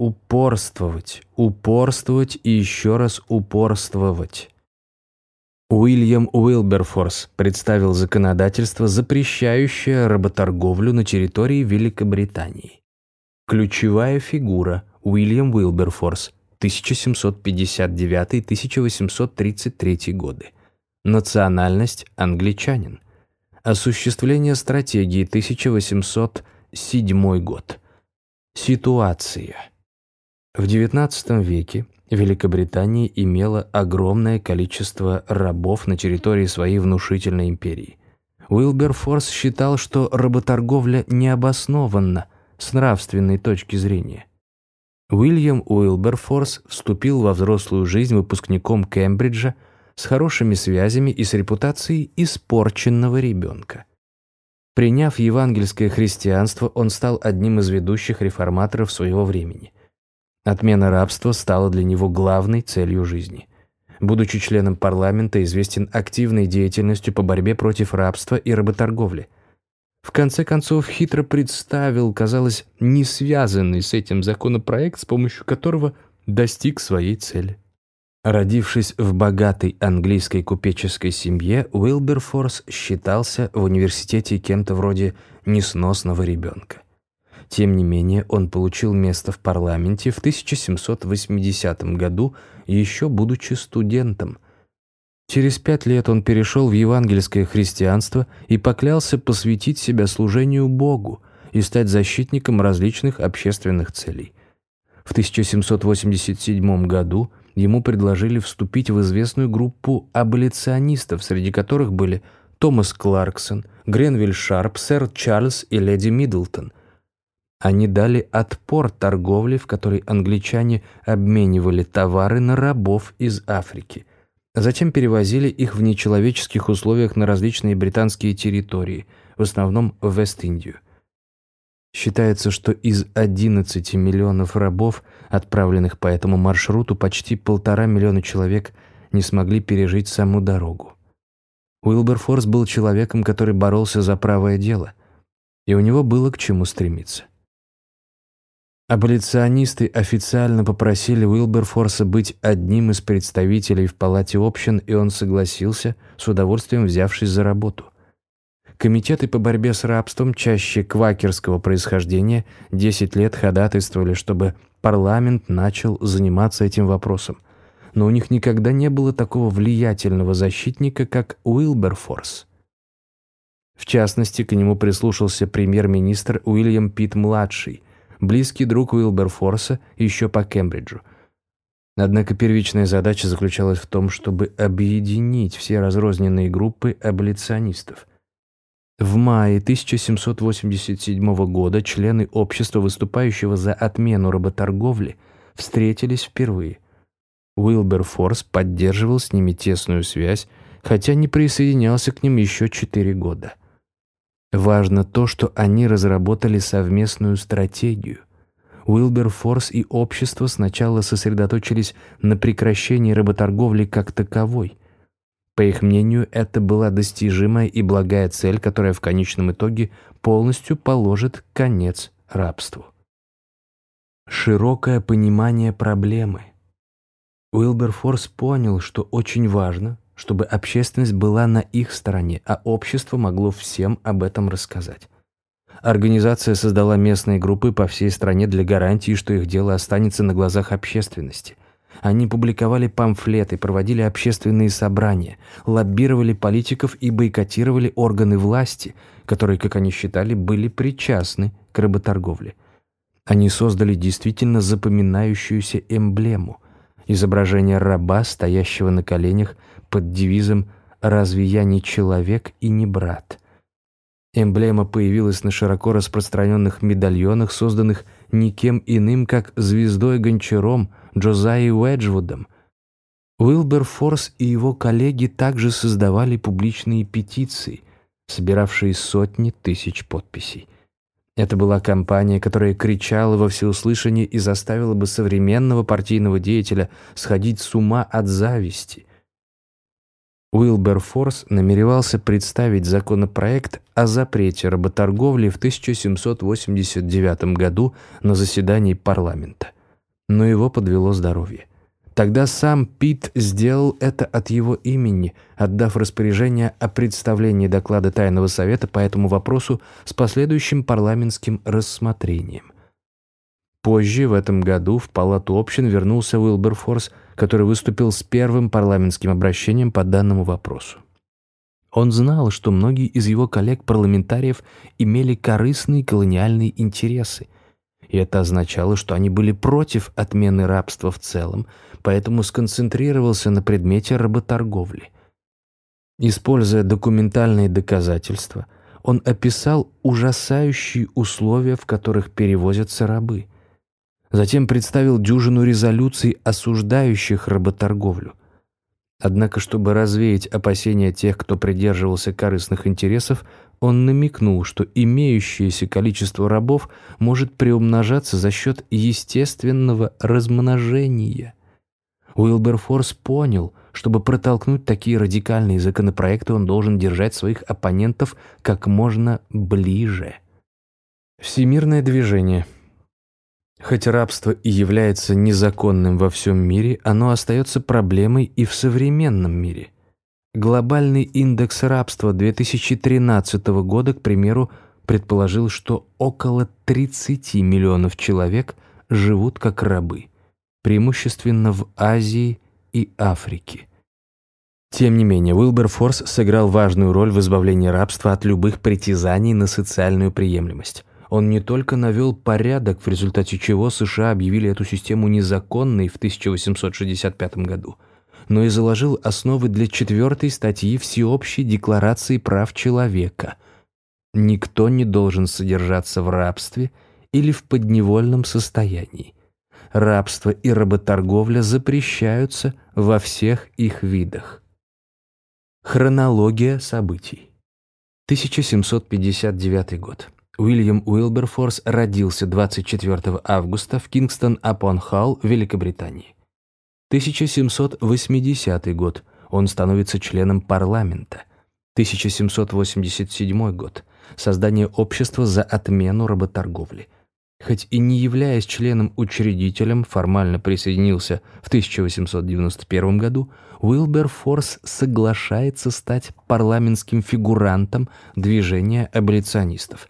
упорствовать, упорствовать и еще раз упорствовать. Уильям Уилберфорс представил законодательство, запрещающее работорговлю на территории Великобритании. Ключевая фигура Уильям Уилберфорс, 1759-1833 годы. Национальность – англичанин. Осуществление стратегии 1807 год. Ситуация. В XIX веке Великобритания имела огромное количество рабов на территории своей внушительной империи. Уилберфорс считал, что работорговля необоснованна с нравственной точки зрения. Уильям Уилберфорс вступил во взрослую жизнь выпускником Кембриджа с хорошими связями и с репутацией испорченного ребенка. Приняв евангельское христианство, он стал одним из ведущих реформаторов своего времени – Отмена рабства стала для него главной целью жизни. Будучи членом парламента, известен активной деятельностью по борьбе против рабства и работорговли. В конце концов, хитро представил, казалось, не связанный с этим законопроект, с помощью которого достиг своей цели. Родившись в богатой английской купеческой семье, Уилберфорс считался в университете кем-то вроде несносного ребенка. Тем не менее, он получил место в парламенте в 1780 году, еще будучи студентом. Через пять лет он перешел в евангельское христианство и поклялся посвятить себя служению Богу и стать защитником различных общественных целей. В 1787 году ему предложили вступить в известную группу аболиционистов, среди которых были Томас Кларксон, Гренвиль Шарп, сэр Чарльз и леди Миддлтон – они дали отпор торговле, в которой англичане обменивали товары на рабов из Африки. Затем перевозили их в нечеловеческих условиях на различные британские территории, в основном в Вест-Индию. Считается, что из 11 миллионов рабов, отправленных по этому маршруту, почти полтора миллиона человек не смогли пережить саму дорогу. Уилберфорс был человеком, который боролся за правое дело, и у него было к чему стремиться. Аболиционисты официально попросили Уилберфорса быть одним из представителей в Палате общин, и он согласился, с удовольствием взявшись за работу. Комитеты по борьбе с рабством, чаще квакерского происхождения, 10 лет ходатайствовали, чтобы парламент начал заниматься этим вопросом. Но у них никогда не было такого влиятельного защитника, как Уилберфорс. В частности, к нему прислушался премьер-министр Уильям Питт-младший – близкий друг Уилберфорса еще по Кембриджу. Однако первичная задача заключалась в том, чтобы объединить все разрозненные группы аболиционистов. В мае 1787 года члены общества, выступающего за отмену работорговли, встретились впервые. Уилберфорс поддерживал с ними тесную связь, хотя не присоединялся к ним еще четыре года. Важно то, что они разработали совместную стратегию. Уилберфорс и общество сначала сосредоточились на прекращении работорговли как таковой. По их мнению, это была достижимая и благая цель, которая в конечном итоге полностью положит конец рабству. Широкое понимание проблемы. Уилберфорс понял, что очень важно, чтобы общественность была на их стороне, а общество могло всем об этом рассказать. Организация создала местные группы по всей стране для гарантии, что их дело останется на глазах общественности. Они публиковали памфлеты, проводили общественные собрания, лоббировали политиков и бойкотировали органы власти, которые, как они считали, были причастны к работорговле. Они создали действительно запоминающуюся эмблему – изображение раба, стоящего на коленях под девизом «Разве я не человек и не брат?». Эмблема появилась на широко распространенных медальонах, созданных никем иным, как звездой-гончаром Джозайей Уэджвудом. Уилберфорс и его коллеги также создавали публичные петиции, собиравшие сотни тысяч подписей. Это была кампания, которая кричала во всеуслышание и заставила бы современного партийного деятеля сходить с ума от зависти. Уилберфорс намеревался представить законопроект о запрете работорговли в 1789 году на заседании парламента. но его подвело здоровье. Тогда сам Пит сделал это от его имени, отдав распоряжение о представлении доклада Тайного Совета по этому вопросу с последующим парламентским рассмотрением. Позже, в этом году, в Палату общин вернулся Уилберфорс, который выступил с первым парламентским обращением по данному вопросу. Он знал, что многие из его коллег-парламентариев имели корыстные колониальные интересы, и это означало, что они были против отмены рабства в целом, поэтому сконцентрировался на предмете работорговли. Используя документальные доказательства, он описал ужасающие условия, в которых перевозятся рабы. Затем представил дюжину резолюций, осуждающих работорговлю. Однако, чтобы развеять опасения тех, кто придерживался корыстных интересов, он намекнул, что имеющееся количество рабов может приумножаться за счет естественного размножения. Уилберфорс понял, чтобы протолкнуть такие радикальные законопроекты, он должен держать своих оппонентов как можно ближе. Всемирное движение – Хоть рабство и является незаконным во всем мире, оно остается проблемой и в современном мире. Глобальный индекс рабства 2013 года, к примеру, предположил, что около 30 миллионов человек живут как рабы, преимущественно в Азии и Африке. Тем не менее, Уилберфорс сыграл важную роль в избавлении рабства от любых притязаний на социальную приемлемость. Он не только навел порядок, в результате чего США объявили эту систему незаконной в 1865 году, но и заложил основы для четвертой статьи Всеобщей декларации прав человека. Никто не должен содержаться в рабстве или в подневольном состоянии. Рабство и работорговля запрещаются во всех их видах. Хронология событий. 1759 год. Уильям Уилберфорс родился 24 августа в Кингстон-апон-Халл, Великобритании. 1780 год. Он становится членом парламента. 1787 год. Создание общества за отмену работорговли. Хоть и не являясь членом-учредителем, формально присоединился в 1891 году, Уилберфорс соглашается стать парламентским фигурантом движения аболиционистов –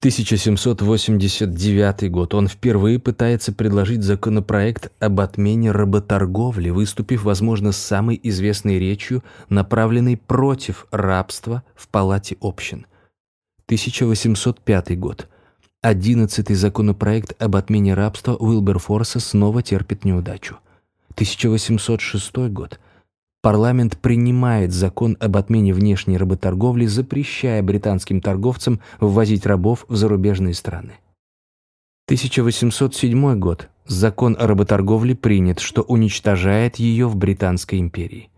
1789 год. Он впервые пытается предложить законопроект об отмене работорговли, выступив, возможно, с самой известной речью, направленной против рабства в Палате общин. 1805 год. Одиннадцатый законопроект об отмене рабства Уилберфорса снова терпит неудачу. 1806 год. Парламент принимает закон об отмене внешней работорговли, запрещая британским торговцам ввозить рабов в зарубежные страны. 1807 год. Закон о работорговле принят, что уничтожает ее в Британской империи.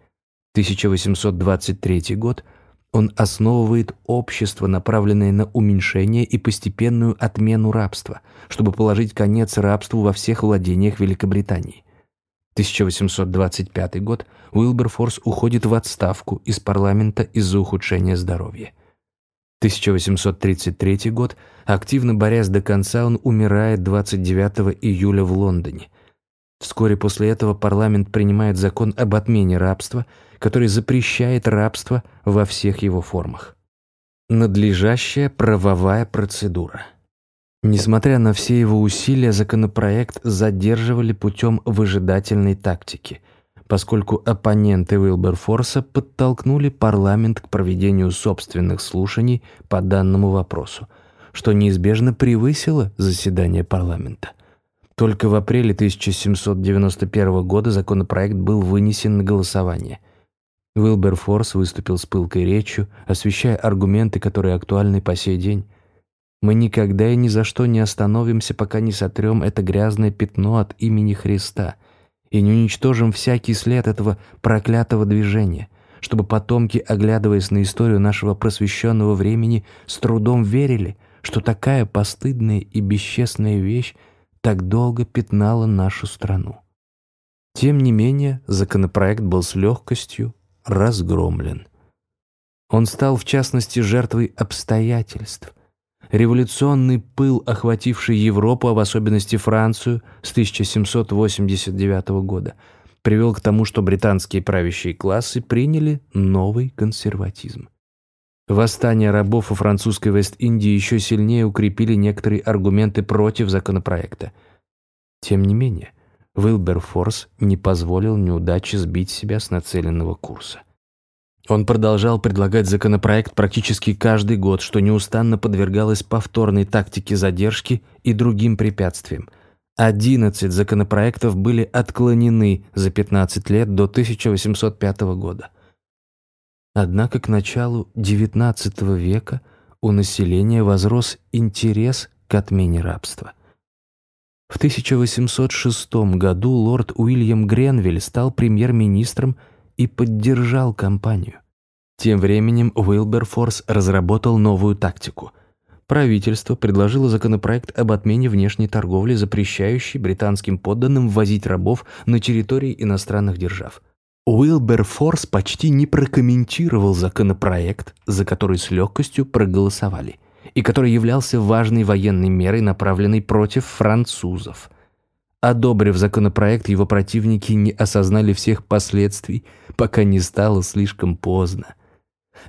1823 год. Он основывает общество, направленное на уменьшение и постепенную отмену рабства, чтобы положить конец рабству во всех владениях Великобритании. 1825 год Уилберфорс уходит в отставку из парламента из-за ухудшения здоровья. 1833 год, активно борясь до конца, он умирает 29 июля в Лондоне. Вскоре после этого парламент принимает закон об отмене рабства, который запрещает рабство во всех его формах. Надлежащая правовая процедура – Несмотря на все его усилия, законопроект задерживали путем выжидательной тактики, поскольку оппоненты Уилберфорса подтолкнули парламент к проведению собственных слушаний по данному вопросу, что неизбежно превысило заседание парламента. Только в апреле 1791 года законопроект был вынесен на голосование. Уилберфорс выступил с пылкой речью, освещая аргументы, которые актуальны по сей день. Мы никогда и ни за что не остановимся, пока не сотрем это грязное пятно от имени Христа и не уничтожим всякий след этого проклятого движения, чтобы потомки, оглядываясь на историю нашего просвещенного времени, с трудом верили, что такая постыдная и бесчестная вещь так долго пятнала нашу страну. Тем не менее, законопроект был с легкостью разгромлен. Он стал, в частности, жертвой обстоятельств, революционный пыл, охвативший Европу, а в особенности Францию с 1789 года, привел к тому, что британские правящие классы приняли новый консерватизм. Восстание рабов у французской Вест-Индии еще сильнее укрепили некоторые аргументы против законопроекта. Тем не менее, Уилберфорс не позволил неудаче сбить себя с нацеленного курса. Он продолжал предлагать законопроект практически каждый год, что неустанно подвергалось повторной тактике задержки и другим препятствиям. 11 законопроектов были отклонены за 15 лет до 1805 года. Однако к началу XIX века у населения возрос интерес к отмене рабства. В 1806 году лорд Уильям Гренвиль стал премьер-министром и поддержал кампанию. Тем временем Уилберфорс разработал новую тактику. Правительство предложило законопроект об отмене внешней торговли, запрещающий британским подданным ввозить рабов на территории иностранных держав. Уилберфорс почти не прокомментировал законопроект, за который с легкостью проголосовали, и который являлся важной военной мерой, направленной против французов. Одобрив законопроект, его противники не осознали всех последствий, пока не стало слишком поздно.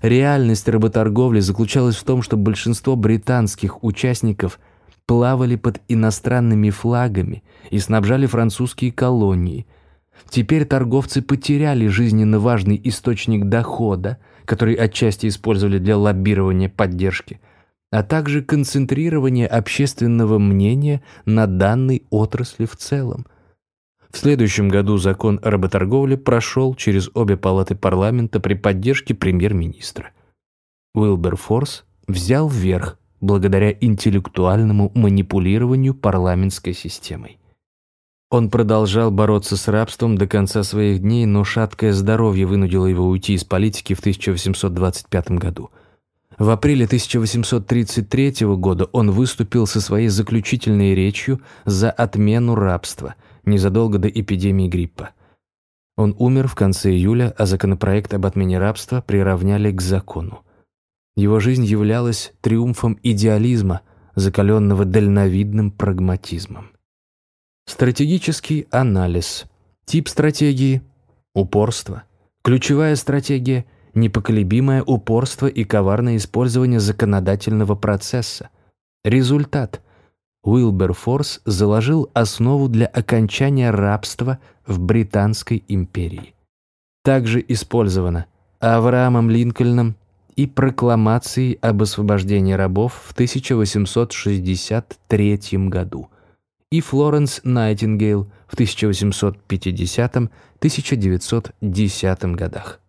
Реальность работорговли заключалась в том, что большинство британских участников плавали под иностранными флагами и снабжали французские колонии – Теперь торговцы потеряли жизненно важный источник дохода, который отчасти использовали для лоббирования поддержки, а также концентрирования общественного мнения на данной отрасли в целом. В следующем году закон о работорговле прошел через обе палаты парламента при поддержке премьер-министра. Уилберфорс взял вверх благодаря интеллектуальному манипулированию парламентской системой. Он продолжал бороться с рабством до конца своих дней, но шаткое здоровье вынудило его уйти из политики в 1825 году. В апреле 1833 года он выступил со своей заключительной речью за отмену рабства, незадолго до эпидемии гриппа. Он умер в конце июля, а законопроект об отмене рабства приравняли к закону. Его жизнь являлась триумфом идеализма, закаленного дальновидным прагматизмом. Стратегический анализ. Тип стратегии – упорство. Ключевая стратегия – непоколебимое упорство и коварное использование законодательного процесса. Результат – Уилберфорс заложил основу для окончания рабства в Британской империи. Также использовано Авраамом Линкольном и прокламацией об освобождении рабов в 1863 году – и Флоренс Найтингейл в 1850-1910 годах.